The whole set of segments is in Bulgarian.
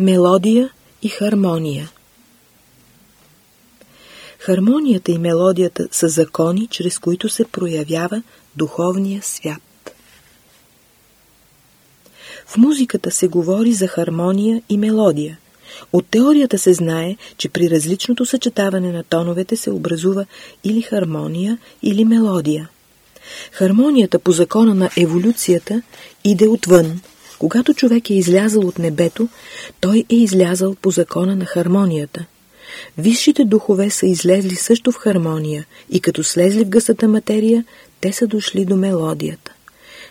Мелодия и хармония Хармонията и мелодията са закони, чрез които се проявява духовния свят. В музиката се говори за хармония и мелодия. От теорията се знае, че при различното съчетаване на тоновете се образува или хармония, или мелодия. Хармонията по закона на еволюцията иде отвън. Когато човек е излязъл от небето, той е излязъл по закона на хармонията. Висшите духове са излезли също в хармония и като слезли в гъстата материя, те са дошли до мелодията.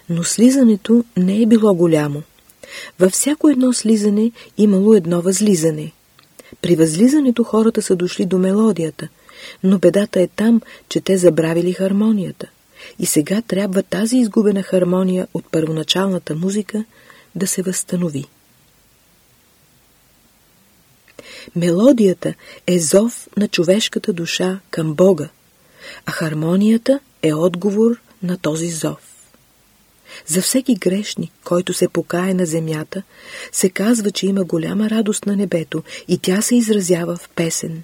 Но слизането не е било голямо. Във всяко едно слизане имало едно възлизане. При възлизането хората са дошли до мелодията, но бедата е там, че те забравили хармонията. И сега трябва тази изгубена хармония от първоначалната музика да се възстанови. Мелодията е зов на човешката душа към Бога, а хармонията е отговор на този зов. За всеки грешник, който се покае на земята, се казва, че има голяма радост на небето и тя се изразява в песен.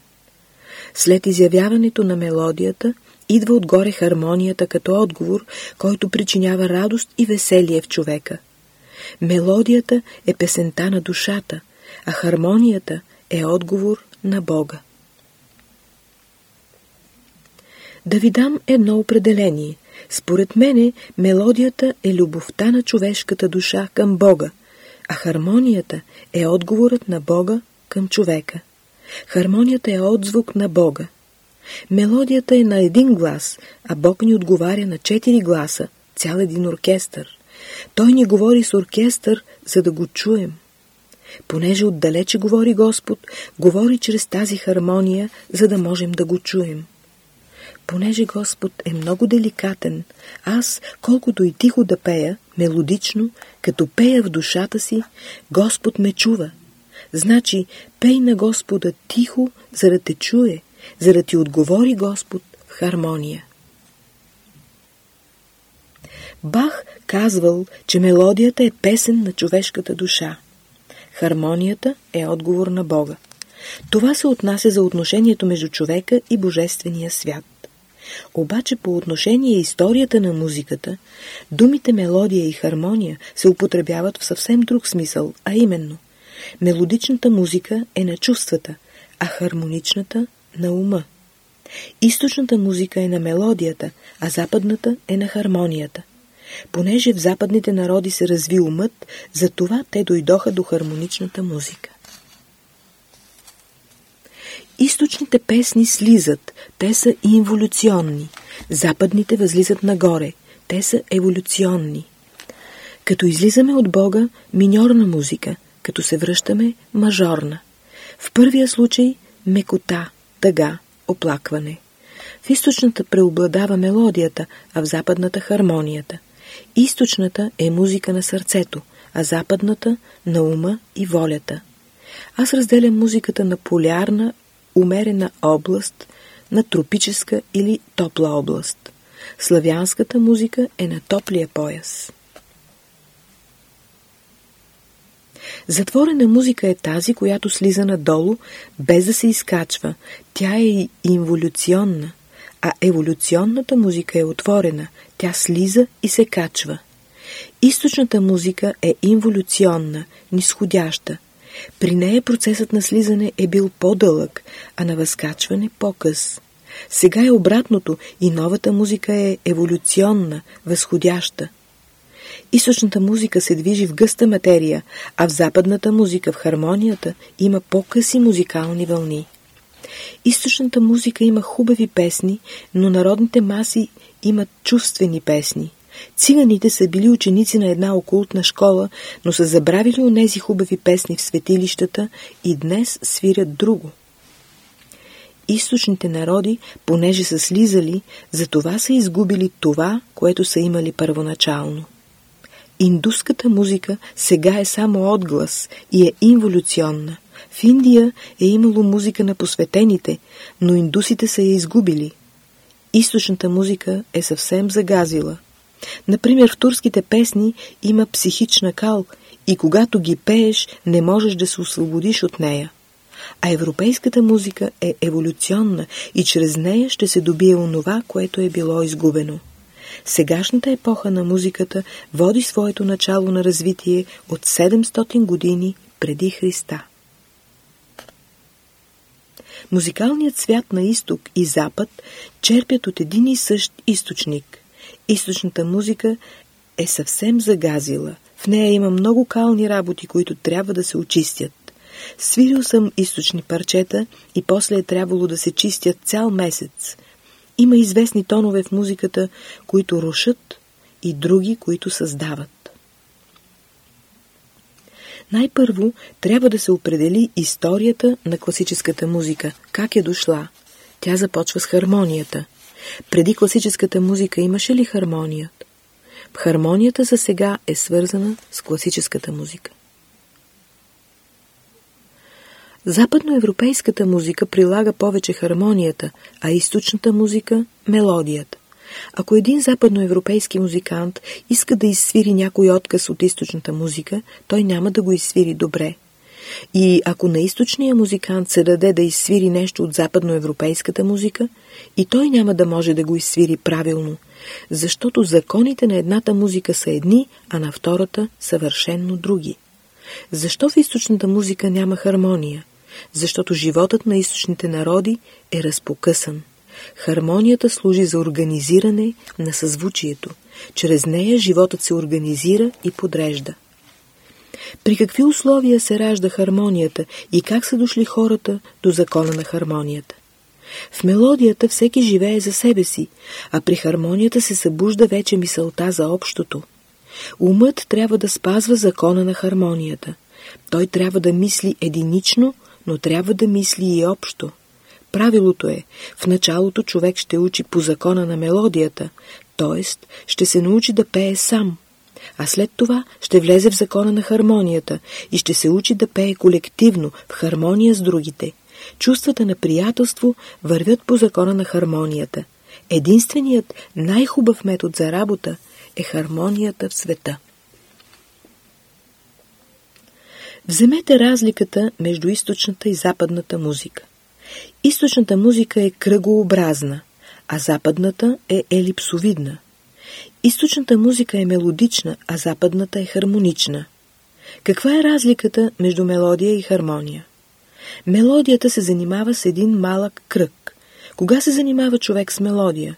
След изявяването на мелодията, идва отгоре хармонията като отговор, който причинява радост и веселие в човека. Мелодията е песента на душата, а хармонията е отговор на Бога. Да ви дам едно определение. Според мене мелодията е любовта на човешката душа към Бога, а хармонията е отговорът на Бога към човека. Хармонията е отзвук на Бога. Мелодията е на един глас, а Бог ни отговаря на четири гласа, цял един оркестър. Той ни говори с оркестър, за да го чуем. Понеже отдалече говори Господ, говори чрез тази хармония, за да можем да го чуем. Понеже Господ е много деликатен, аз, колкото и тихо да пея, мелодично, като пея в душата си, Господ ме чува. Значи, пей на Господа тихо, за да те чуе, за да ти отговори Господ в хармония. Бах казвал, че мелодията е песен на човешката душа. Хармонията е отговор на Бога. Това се отнася за отношението между човека и Божествения свят. Обаче по отношение историята на музиката, думите мелодия и хармония се употребяват в съвсем друг смисъл, а именно мелодичната музика е на чувствата, а хармоничната – на ума. Източната музика е на мелодията, а западната е на хармонията – Понеже в западните народи се разви умът, затова те дойдоха до хармоничната музика. Източните песни слизат, те са инволюционни. Западните възлизат нагоре, те са еволюционни. Като излизаме от Бога, миньорна музика, като се връщаме, мажорна. В първия случай мекота, тъга, оплакване. В източната преобладава мелодията, а в западната хармонията. Източната е музика на сърцето, а западната – на ума и волята. Аз разделям музиката на полярна, умерена област, на тропическа или топла област. Славянската музика е на топлия пояс. Затворена музика е тази, която слиза надолу, без да се изкачва. Тя е инволюционна, а еволюционната музика е отворена, тя слиза и се качва. Източната музика е инволюционна, нисходяща. При нея процесът на слизане е бил по-дълъг, а на възкачване по-къс. Сега е обратното и новата музика е еволюционна, възходяща. Източната музика се движи в гъста материя, а в западната музика, в хармонията, има по-къси музикални вълни. Източната музика има хубави песни, но народните маси имат чувствени песни. Циганите са били ученици на една окултна школа, но са забравили онези хубави песни в светилищата и днес свирят друго. Източните народи, понеже са слизали, за това са изгубили това, което са имали първоначално. Индуската музика сега е само отглас и е инволюционна. В Индия е имало музика на посветените, но индусите са я изгубили. Източната музика е съвсем загазила. Например, в турските песни има психична кал и когато ги пееш, не можеш да се освободиш от нея. А европейската музика е еволюционна и чрез нея ще се добие онова, което е било изгубено. Сегашната епоха на музиката води своето начало на развитие от 700 години преди Христа. Музикалният свят на изток и запад черпят от един и същ източник. Източната музика е съвсем загазила. В нея има много кални работи, които трябва да се очистят. Свирил съм източни парчета и после е трябвало да се чистят цял месец. Има известни тонове в музиката, които рушат и други, които създават. Най-първо трябва да се определи историята на класическата музика, как е дошла. Тя започва с хармонията. Преди класическата музика имаше ли хармонията? Хармонията за сега е свързана с класическата музика. Западноевропейската музика прилага повече хармонията, а източната музика – мелодията. Ако един западноевропейски музикант иска да изсвири някой отказ от източната музика, той няма да го изсвири добре. И ако на източния музикант се даде да изсвири нещо от западноевропейската музика, и той няма да може да го изсвири правилно, защото законите на едната музика са едни, а на втората съвършенно други. Защо в източната музика няма хармония? Защото животът на източните народи е разпокъсан. Хармонията служи за организиране на съзвучието. Чрез нея животът се организира и подрежда. При какви условия се ражда хармонията и как са дошли хората до закона на хармонията? В мелодията всеки живее за себе си, а при хармонията се събужда вече мисълта за общото. Умът трябва да спазва закона на хармонията. Той трябва да мисли единично, но трябва да мисли и общо. Правилото е, в началото човек ще учи по закона на мелодията, т.е. ще се научи да пее сам, а след това ще влезе в закона на хармонията и ще се учи да пее колективно, в хармония с другите. Чувствата на приятелство вървят по закона на хармонията. Единственият най-хубав метод за работа е хармонията в света. Вземете разликата между източната и западната музика. Източната музика е кръгообразна, а западната е елипсовидна. Източната музика е мелодична, а западната е хармонична. Каква е разликата между мелодия и хармония? Мелодията се занимава с един малък кръг. Кога се занимава човек с мелодия?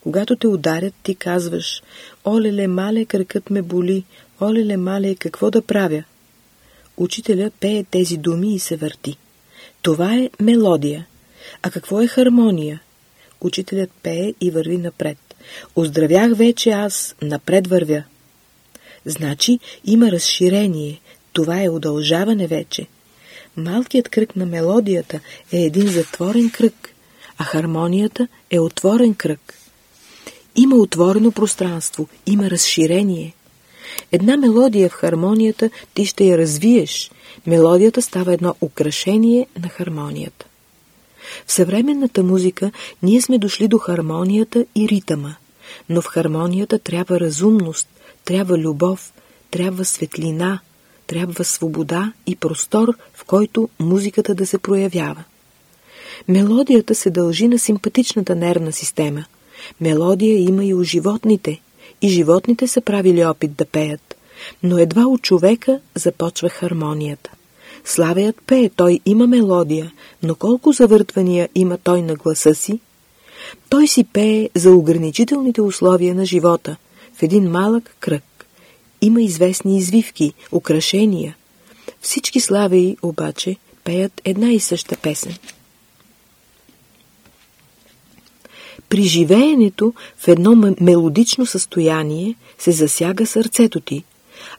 Когато те ударят, ти казваш «Олеле, мале, кръкът ме боли, олеле, мале, какво да правя?» Учителя пее тези думи и се върти. Това е мелодия. А какво е хармония? Учителят пее и върви напред. Оздравях вече аз, напред вървя. Значи има разширение, това е удължаване вече. Малкият кръг на мелодията е един затворен кръг, а хармонията е отворен кръг. Има отворено пространство, има разширение. Една мелодия в хармонията ти ще я развиеш. Мелодията става едно украшение на хармонията. В съвременната музика ние сме дошли до хармонията и ритъма, но в хармонията трябва разумност, трябва любов, трябва светлина, трябва свобода и простор, в който музиката да се проявява. Мелодията се дължи на симпатичната нервна система. Мелодия има и у животните, и животните са правили опит да пеят, но едва у човека започва хармонията. Славеят пее, той има мелодия, но колко завъртвания има той на гласа си? Той си пее за ограничителните условия на живота, в един малък кръг. Има известни извивки, украшения. Всички славеи обаче пеят една и съща песен. При живеенето в едно мелодично състояние се засяга сърцето ти,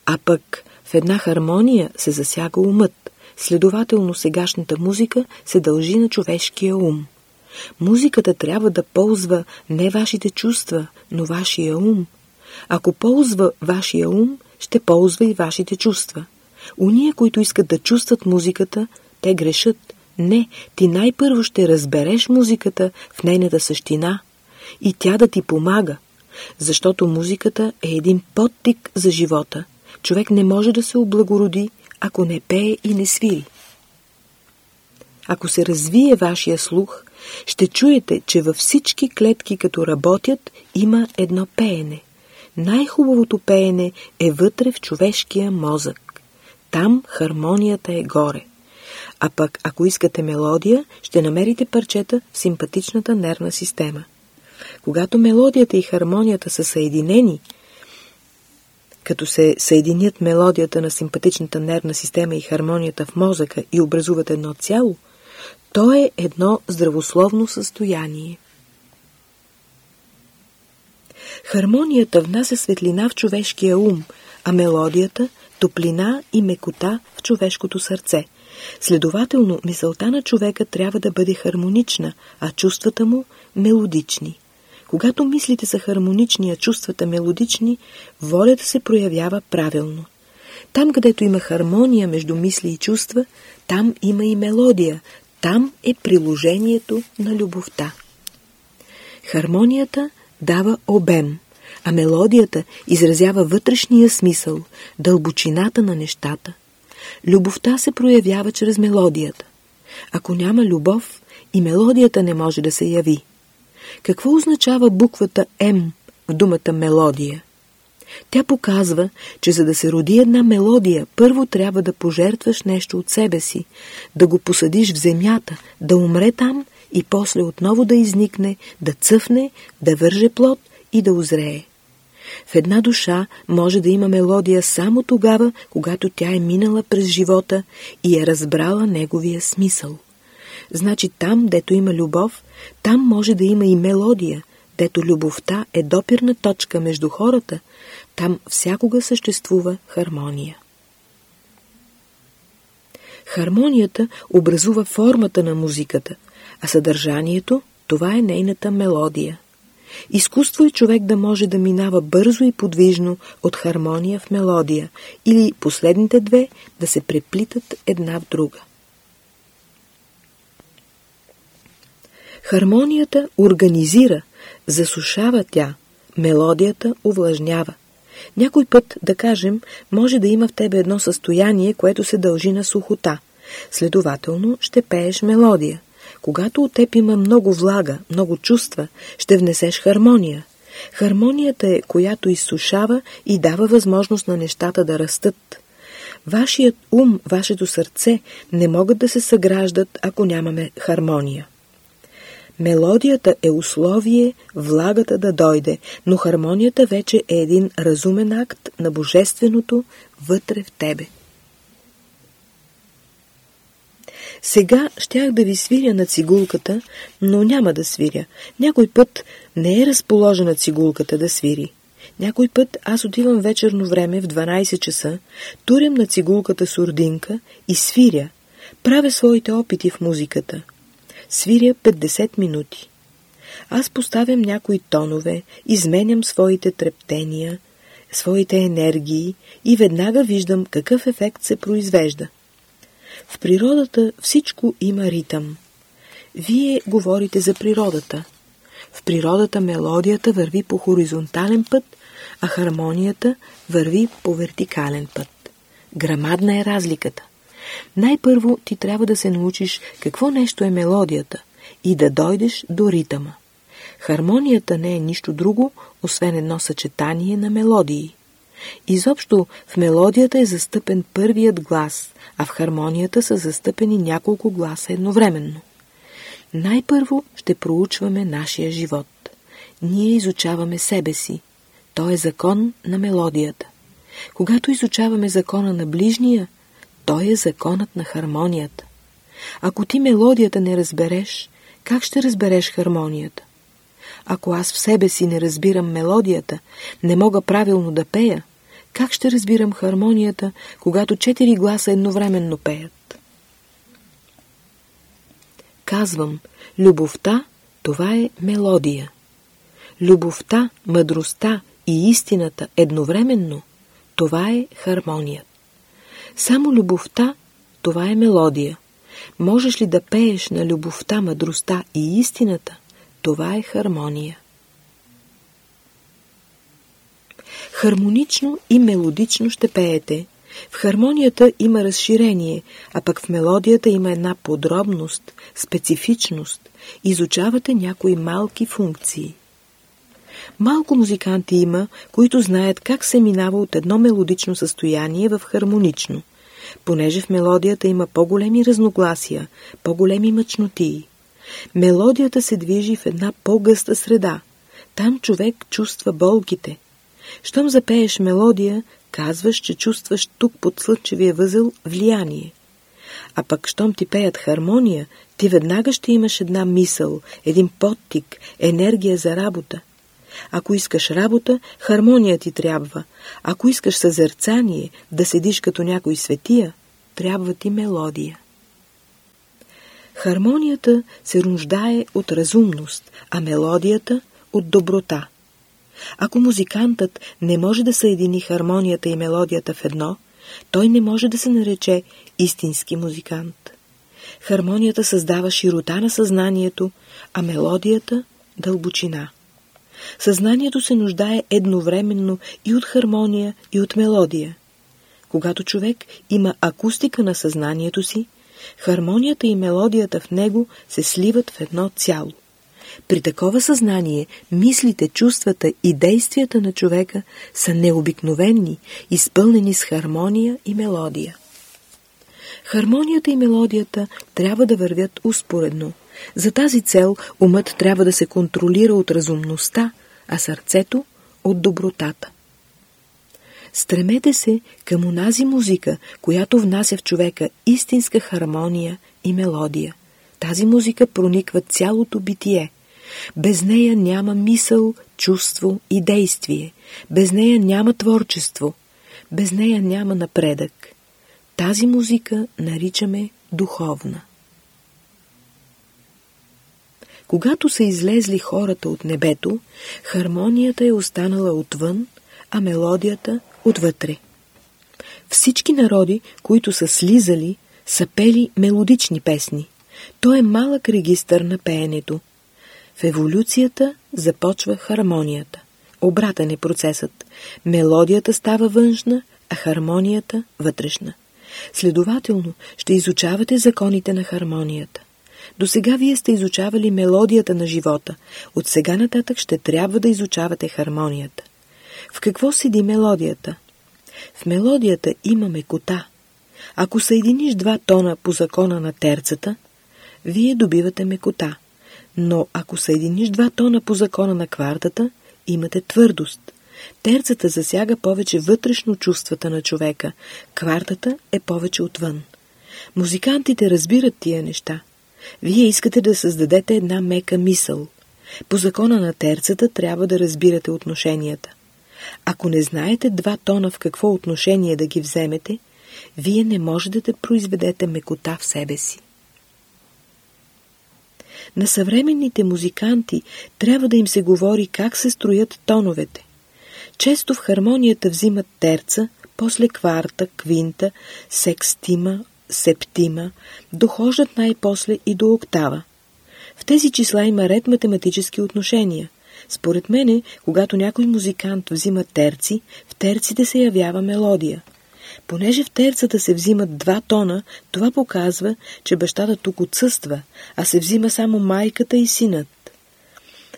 а пък в една хармония се засяга умът. Следователно сегашната музика се дължи на човешкия ум. Музиката трябва да ползва не вашите чувства, но вашия ум. Ако ползва вашия ум, ще ползва и вашите чувства. Уния, които искат да чувстват музиката, те грешат. Не, ти най-първо ще разбереш музиката в нейната същина и тя да ти помага, защото музиката е един подтик за живота. Човек не може да се облагороди, ако не пее и не свири. Ако се развие вашия слух, ще чуете, че във всички клетки, като работят, има едно пеене. Най-хубавото пеене е вътре в човешкия мозък. Там хармонията е горе. А пък, ако искате мелодия, ще намерите парчета в симпатичната нервна система. Когато мелодията и хармонията са съединени, като се съединят мелодията на симпатичната нервна система и хармонията в мозъка и образуват едно цяло, то е едно здравословно състояние. Хармонията внася светлина в човешкия ум, а мелодията – топлина и мекота в човешкото сърце. Следователно, мисълта на човека трябва да бъде хармонична, а чувствата му – мелодични. Когато мислите са хармонични, а чувствата мелодични, волята се проявява правилно. Там, където има хармония между мисли и чувства, там има и мелодия, там е приложението на любовта. Хармонията дава обем, а мелодията изразява вътрешния смисъл, дълбочината на нещата. Любовта се проявява чрез мелодията. Ако няма любов, и мелодията не може да се яви. Какво означава буквата М в думата мелодия? Тя показва, че за да се роди една мелодия, първо трябва да пожертваш нещо от себе си, да го посадиш в земята, да умре там и после отново да изникне, да цъфне, да върже плод и да озрее. В една душа може да има мелодия само тогава, когато тя е минала през живота и е разбрала неговия смисъл. Значи там, дето има любов, там може да има и мелодия, дето любовта е допирна точка между хората, там всякога съществува хармония. Хармонията образува формата на музиката, а съдържанието – това е нейната мелодия. Изкуство е човек да може да минава бързо и подвижно от хармония в мелодия или последните две да се преплитат една в друга. Хармонията организира, засушава тя, мелодията увлажнява. Някой път, да кажем, може да има в тебе едно състояние, което се дължи на сухота. Следователно, ще пееш мелодия. Когато от теб има много влага, много чувства, ще внесеш хармония. Хармонията е, която изсушава и дава възможност на нещата да растат. Вашият ум, вашето сърце не могат да се съграждат, ако нямаме хармония. Мелодията е условие влагата да дойде, но хармонията вече е един разумен акт на Божественото вътре в тебе. Сега щях да ви свиря на цигулката, но няма да свиря. Някой път не е разположена цигулката да свири. Някой път аз отивам вечерно време в 12 часа, турям на цигулката сурдинка и свиря. Правя своите опити в музиката – свиря 50 минути. Аз поставям някои тонове, изменям своите трептения, своите енергии и веднага виждам какъв ефект се произвежда. В природата всичко има ритъм. Вие говорите за природата. В природата мелодията върви по хоризонтален път, а хармонията върви по вертикален път. Грамадна е разликата. Най-първо ти трябва да се научиш какво нещо е мелодията и да дойдеш до ритъма. Хармонията не е нищо друго, освен едно съчетание на мелодии. Изобщо в мелодията е застъпен първият глас, а в хармонията са застъпени няколко гласа едновременно. Най-първо ще проучваме нашия живот. Ние изучаваме себе си. Той е закон на мелодията. Когато изучаваме закона на ближния, той е законът на хармонията. Ако ти мелодията не разбереш, как ще разбереш хармонията? Ако аз в себе си не разбирам мелодията, не мога правилно да пея, как ще разбирам хармонията, когато четири гласа едновременно пеят? Казвам, любовта – това е мелодия. Любовта, мъдростта и истината едновременно – това е хармонията. Само любовта, това е мелодия. Можеш ли да пееш на любовта, мъдростта и истината, това е хармония. Хармонично и мелодично ще пеете. В хармонията има разширение, а пък в мелодията има една подробност, специфичност. Изучавате някои малки функции. Малко музиканти има, които знаят как се минава от едно мелодично състояние в хармонично, понеже в мелодията има по-големи разногласия, по-големи мъчнотии. Мелодията се движи в една по-гъста среда. Там човек чувства болките. Щом запееш мелодия, казваш, че чувстваш тук под слънчевия възел влияние. А пък, щом ти пеят хармония, ти веднага ще имаш една мисъл, един подтик, енергия за работа. Ако искаш работа, хармония ти трябва. Ако искаш съзерцание, да седиш като някой светия, трябва ти мелодия. Хармонията се рождае от разумност, а мелодията от доброта. Ако музикантът не може да съедини хармонията и мелодията в едно, той не може да се нарече истински музикант. Хармонията създава широта на съзнанието, а мелодията – дълбочина. Съзнанието се нуждае едновременно и от хармония, и от мелодия. Когато човек има акустика на съзнанието си, хармонията и мелодията в него се сливат в едно цяло. При такова съзнание мислите, чувствата и действията на човека са необикновени, изпълнени с хармония и мелодия. Хармонията и мелодията трябва да вървят успоредно. За тази цел умът трябва да се контролира от разумността, а сърцето от добротата. Стремете се към онази музика, която внася в човека истинска хармония и мелодия. Тази музика прониква цялото битие. Без нея няма мисъл, чувство и действие. Без нея няма творчество. Без нея няма напредък. Тази музика наричаме духовна. Когато са излезли хората от небето, хармонията е останала отвън, а мелодията отвътре. Всички народи, които са слизали, са пели мелодични песни. То е малък регистър на пеенето. В еволюцията започва хармонията. Обратен е процесът. Мелодията става външна, а хармонията вътрешна. Следователно, ще изучавате законите на хармонията. До сега вие сте изучавали мелодията на живота. От сега нататък ще трябва да изучавате хармонията. В какво седи мелодията? В мелодията има мекота. Ако съединиш два тона по закона на терцата, вие добивате мекота. Но ако съединиш два тона по закона на квартата, имате твърдост. Терцата засяга повече вътрешно чувствата на човека, квартата е повече отвън. Музикантите разбират тия неща. Вие искате да създадете една мека мисъл. По закона на терцата трябва да разбирате отношенията. Ако не знаете два тона в какво отношение да ги вземете, вие не можете да произведете мекота в себе си. На съвременните музиканти трябва да им се говори как се строят тоновете. Често в хармонията взимат терца, после кварта, квинта, секстима, септима, дохождат най-после и до октава. В тези числа има ред математически отношения. Според мене, когато някой музикант взима терци, в терците се явява мелодия. Понеже в терцата се взимат два тона, това показва, че бащата тук отсъства, а се взима само майката и синът.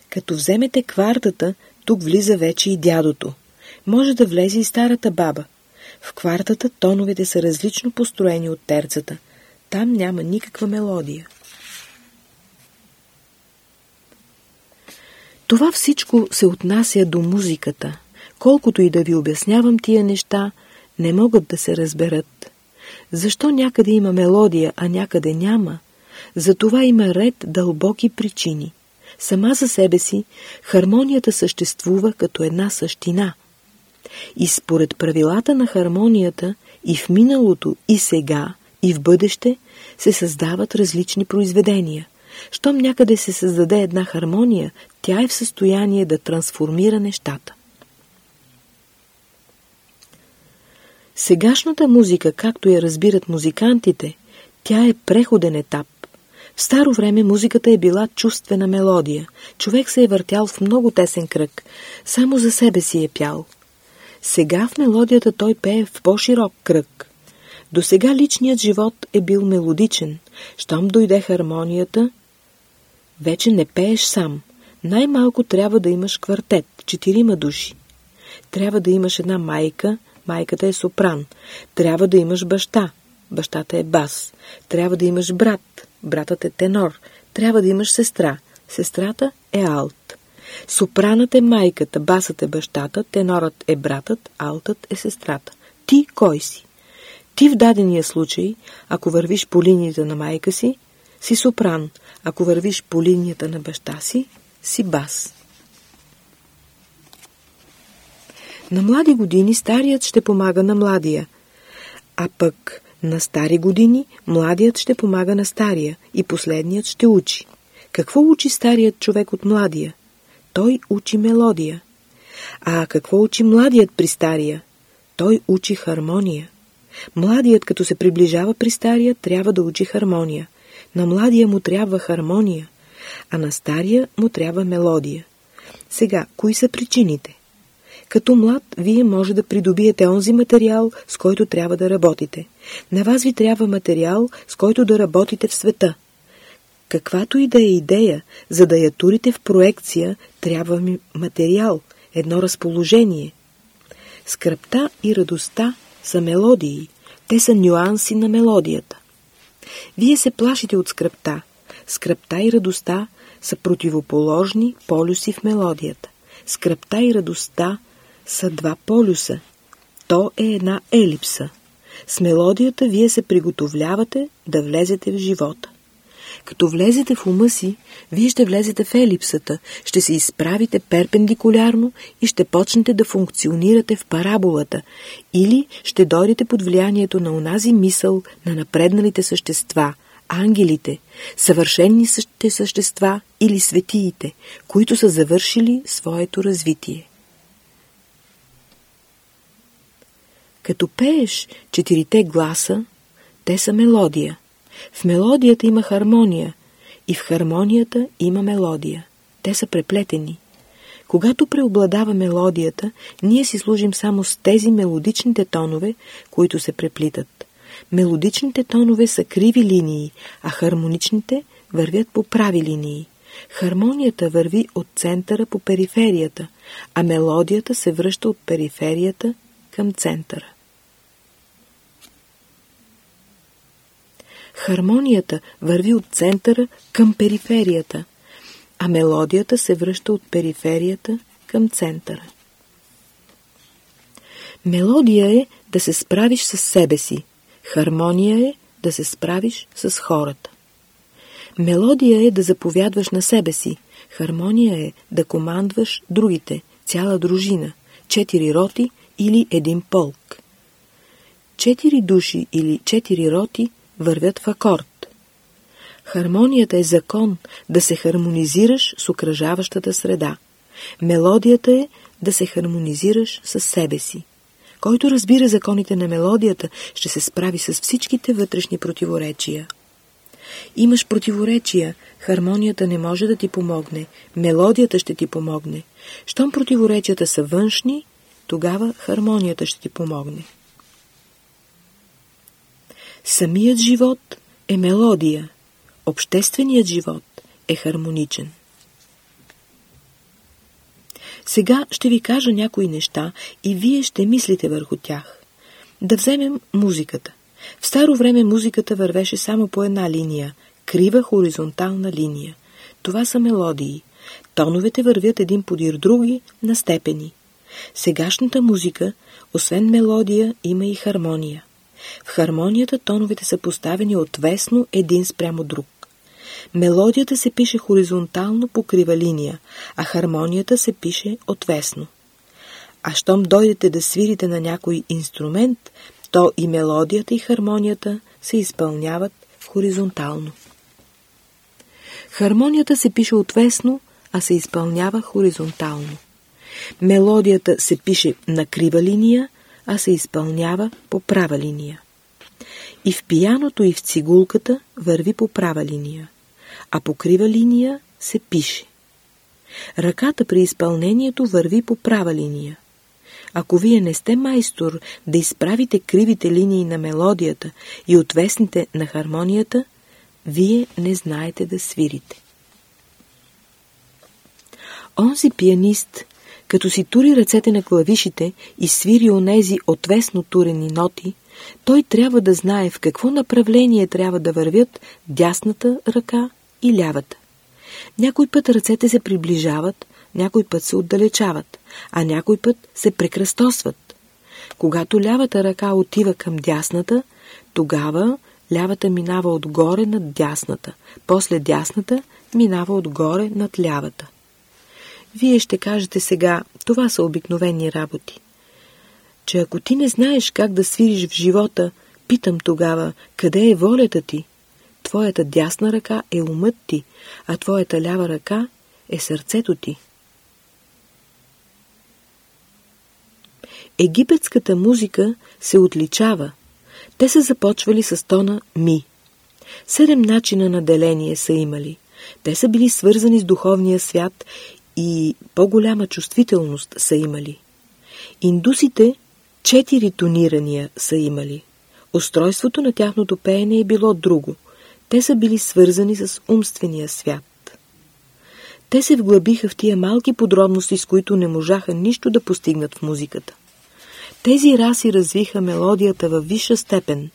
Като вземете квартата, тук влиза вече и дядото. Може да влезе и старата баба. В квартата тоновете са различно построени от терцата. Там няма никаква мелодия. Това всичко се отнася до музиката. Колкото и да ви обяснявам тия неща, не могат да се разберат. Защо някъде има мелодия, а някъде няма? За това има ред дълбоки причини. Сама за себе си хармонията съществува като една същина – и според правилата на хармонията и в миналото, и сега, и в бъдеще се създават различни произведения. Щом някъде се създаде една хармония, тя е в състояние да трансформира нещата. Сегашната музика, както я разбират музикантите, тя е преходен етап. В старо време музиката е била чувствена мелодия. Човек се е въртял в много тесен кръг. Само за себе си е пял. Сега в мелодията той пее в по-широк кръг. До сега личният живот е бил мелодичен. Щом дойде хармонията, вече не пееш сам. Най-малко трябва да имаш квартет, четирима души. Трябва да имаш една майка, майката е сопран. Трябва да имаш баща, бащата е бас. Трябва да имаш брат, братът е тенор. Трябва да имаш сестра, сестрата е алт. Сопранът е майката, басът е бащата, тенорът е братът, алтът е сестрата. Ти кой си? Ти в дадения случай, ако вървиш по линията на майка си, си сопран, ако вървиш по линията на баща си, си бас. На млади години старият ще помага на младия, а пък на стари години младият ще помага на стария и последният ще учи. Какво учи старият човек от младия? Той учи мелодия. А какво учи младият при стария? Той учи хармония. Младият, като се приближава при стария, трябва да учи хармония. На младия му трябва хармония, а на стария му трябва мелодия. Сега, кои са причините? Като млад, вие може да придобиете онзи материал, с който трябва да работите. На вас ви трябва материал, с който да работите в света. Каквато и да е идея, за да я турите в проекция, трябва ми материал, едно разположение. Скръпта и радостта са мелодии. Те са нюанси на мелодията. Вие се плашите от скръпта. Скръпта и радостта са противоположни полюси в мелодията. Скръпта и радостта са два полюса. То е една елипса. С мелодията вие се приготовлявате да влезете в живота. Като влезете в ума си, вие ще влезете в елипсата, ще се изправите перпендикулярно и ще почнете да функционирате в параболата, или ще дойдете под влиянието на онази мисъл на напредналите същества, ангелите, съвършенните същества или светиите, които са завършили своето развитие. Като пееш четирите гласа, те са мелодия. В мелодията има хармония и в хармонията има мелодия. Те са преплетени. Когато преобладава мелодията, ние си служим само с тези мелодичните тонове, които се преплитат. Мелодичните тонове са криви линии, а хармоничните вървят по прави линии. Хармонията върви от центъра по периферията, а мелодията се връща от периферията към центъра. Хармонията върви от центъра към периферията, а мелодията се връща от периферията към центъра. Мелодия е да се справиш с себе си. Хармония е да се справиш с хората. Мелодия е да заповядваш на себе си. Хармония е да командваш другите, цяла дружина, четири роти или един полк. Четири души или четири роти вървят в акорд. Хармонията е закон да се хармонизираш с окръжаващата среда. Мелодията е да се хармонизираш с себе си. Който разбира законите на мелодията, ще се справи с всичките вътрешни противоречия. Имаш противоречия, хармонията не може да ти помогне, мелодията ще ти помогне. Щом противоречията са външни, тогава хармонията ще ти помогне. Самият живот е мелодия, общественият живот е хармоничен. Сега ще ви кажа някои неща и вие ще мислите върху тях. Да вземем музиката. В старо време музиката вървеше само по една линия, крива хоризонтална линия. Това са мелодии. Тоновете вървят един подир други на степени. Сегашната музика, освен мелодия, има и хармония. В хармонията тоновете са поставени отвесно един спрямо друг. Мелодията се пише хоризонтално по крива линия, а хармонията се пише отвесно. А щом дойдете да свирите на някой инструмент, то и мелодията и хармонията се изпълняват хоризонтално. Хармонията се пише отвесно, а се изпълнява хоризонтално. Мелодията се пише на крива линия, а се изпълнява по права линия. И в пияното и в цигулката върви по права линия, а по крива линия се пише. Ръката при изпълнението върви по права линия, Ако вие не сте майстор да изправите кривите линии на мелодията и отвесните на хармонията, вие не знаете да свирите. Онзи пианист, като си тури ръцете на клавишите и свири онези отвесно турени ноти, той трябва да знае в какво направление трябва да вървят дясната ръка и лявата. Някой път ръцете се приближават, някой път се отдалечават, а някой път се прекръстосват. Когато лявата ръка отива към дясната, тогава лявата минава отгоре над дясната, после дясната минава отгоре над лявата. Вие ще кажете сега, това са обикновени работи. Че ако ти не знаеш как да свириш в живота, питам тогава, къде е волята ти? Твоята дясна ръка е умът ти, а твоята лява ръка е сърцето ти. Египетската музика се отличава. Те са започвали с тона ми. Седем начина на деление са имали. Те са били свързани с духовния свят и по-голяма чувствителност са имали. Индусите четири тонирания са имали. Устройството на тяхното пеене е било друго. Те са били свързани с умствения свят. Те се вглъбиха в тия малки подробности, с които не можаха нищо да постигнат в музиката. Тези раси развиха мелодията във висша степен.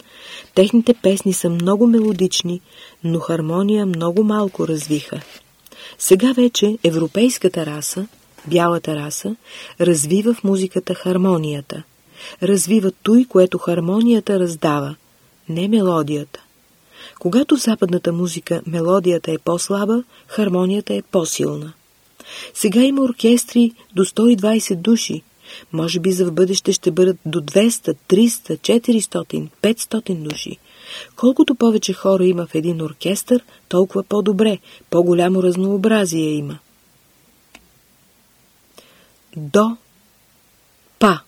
Техните песни са много мелодични, но хармония много малко развиха. Сега вече европейската раса, бялата раса, развива в музиката хармонията. Развива той, което хармонията раздава, не мелодията. Когато в западната музика мелодията е по-слаба, хармонията е по-силна. Сега има оркестри до 120 души. Може би за в бъдеще ще бъдат до 200, 300, 400, 500 души. Колкото повече хора има в един оркестър, толкова по-добре, по-голямо разнообразие има. До, па,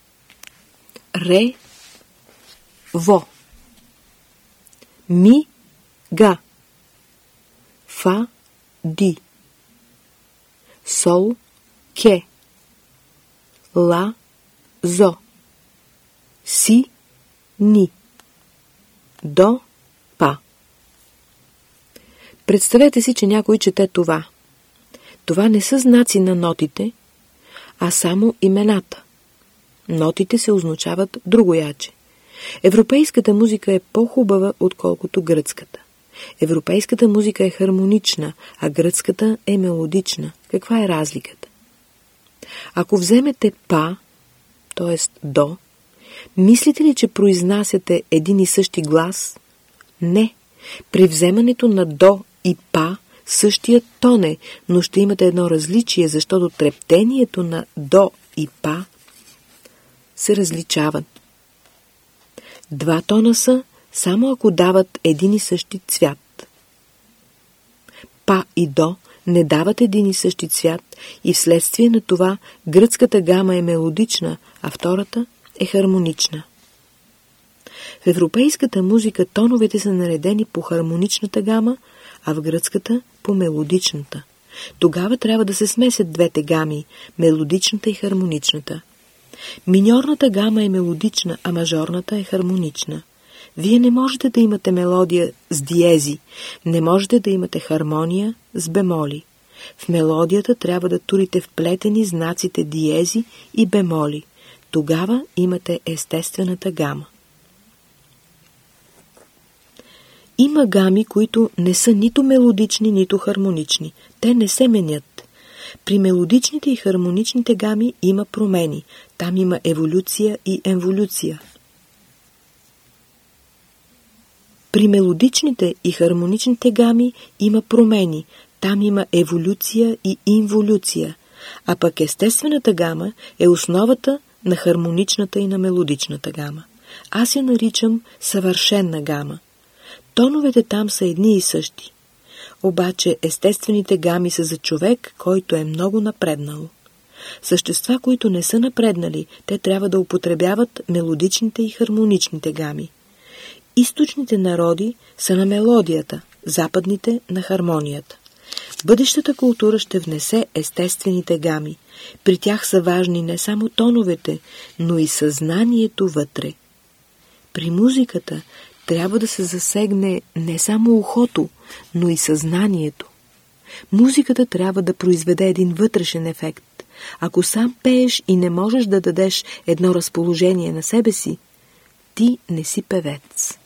ре, во, ми, га, фа, ди, сол, ке, ла, зо, си, ни до, па. Представете си, че някой чете това. Това не са знаци на нотите, а само имената. Нотите се означават другояче. Европейската музика е по-хубава, отколкото гръцката. Европейската музика е хармонична, а гръцката е мелодична. Каква е разликата? Ако вземете па, т.е. до, Мислите ли, че произнасяте един и същи глас? Не. При вземането на до и па същия тон е, но ще имате едно различие, защото трептението на до и па се различават. Два тона са, само ако дават един и същи цвят. Па и до не дават един и същи цвят и вследствие на това гръцката гама е мелодична, а втората е хармонична. В европейската музика тоновете са наредени по хармоничната гама, а в гръцката по мелодичната. Тогава трябва да се смесят двете гами – мелодичната и хармоничната. Миньорната гама е мелодична, а мажорната е хармонична. Вие не можете да имате мелодия с диези, не можете да имате хармония с бемоли. В мелодията трябва да турите вплетени знаците диези и бемоли. Тогава имате естествената гама. Има гами, които не са нито мелодични, нито хармонични. Те не се менят. При мелодичните и хармоничните гами има промени. Там има еволюция и еволюция. При мелодичните и хармоничните гами има промени. Там има еволюция и инволюция. А пък естествената гама е основата на хармоничната и на мелодичната гама. Аз я наричам съвършенна гама. Тоновете там са едни и същи. Обаче естествените гами са за човек, който е много напреднал. Същества, които не са напреднали, те трябва да употребяват мелодичните и хармоничните гами. Източните народи са на мелодията, западните на хармонията. Бъдещата култура ще внесе естествените гами. При тях са важни не само тоновете, но и съзнанието вътре. При музиката трябва да се засегне не само ухото, но и съзнанието. Музиката трябва да произведе един вътрешен ефект. Ако сам пееш и не можеш да дадеш едно разположение на себе си, ти не си певец.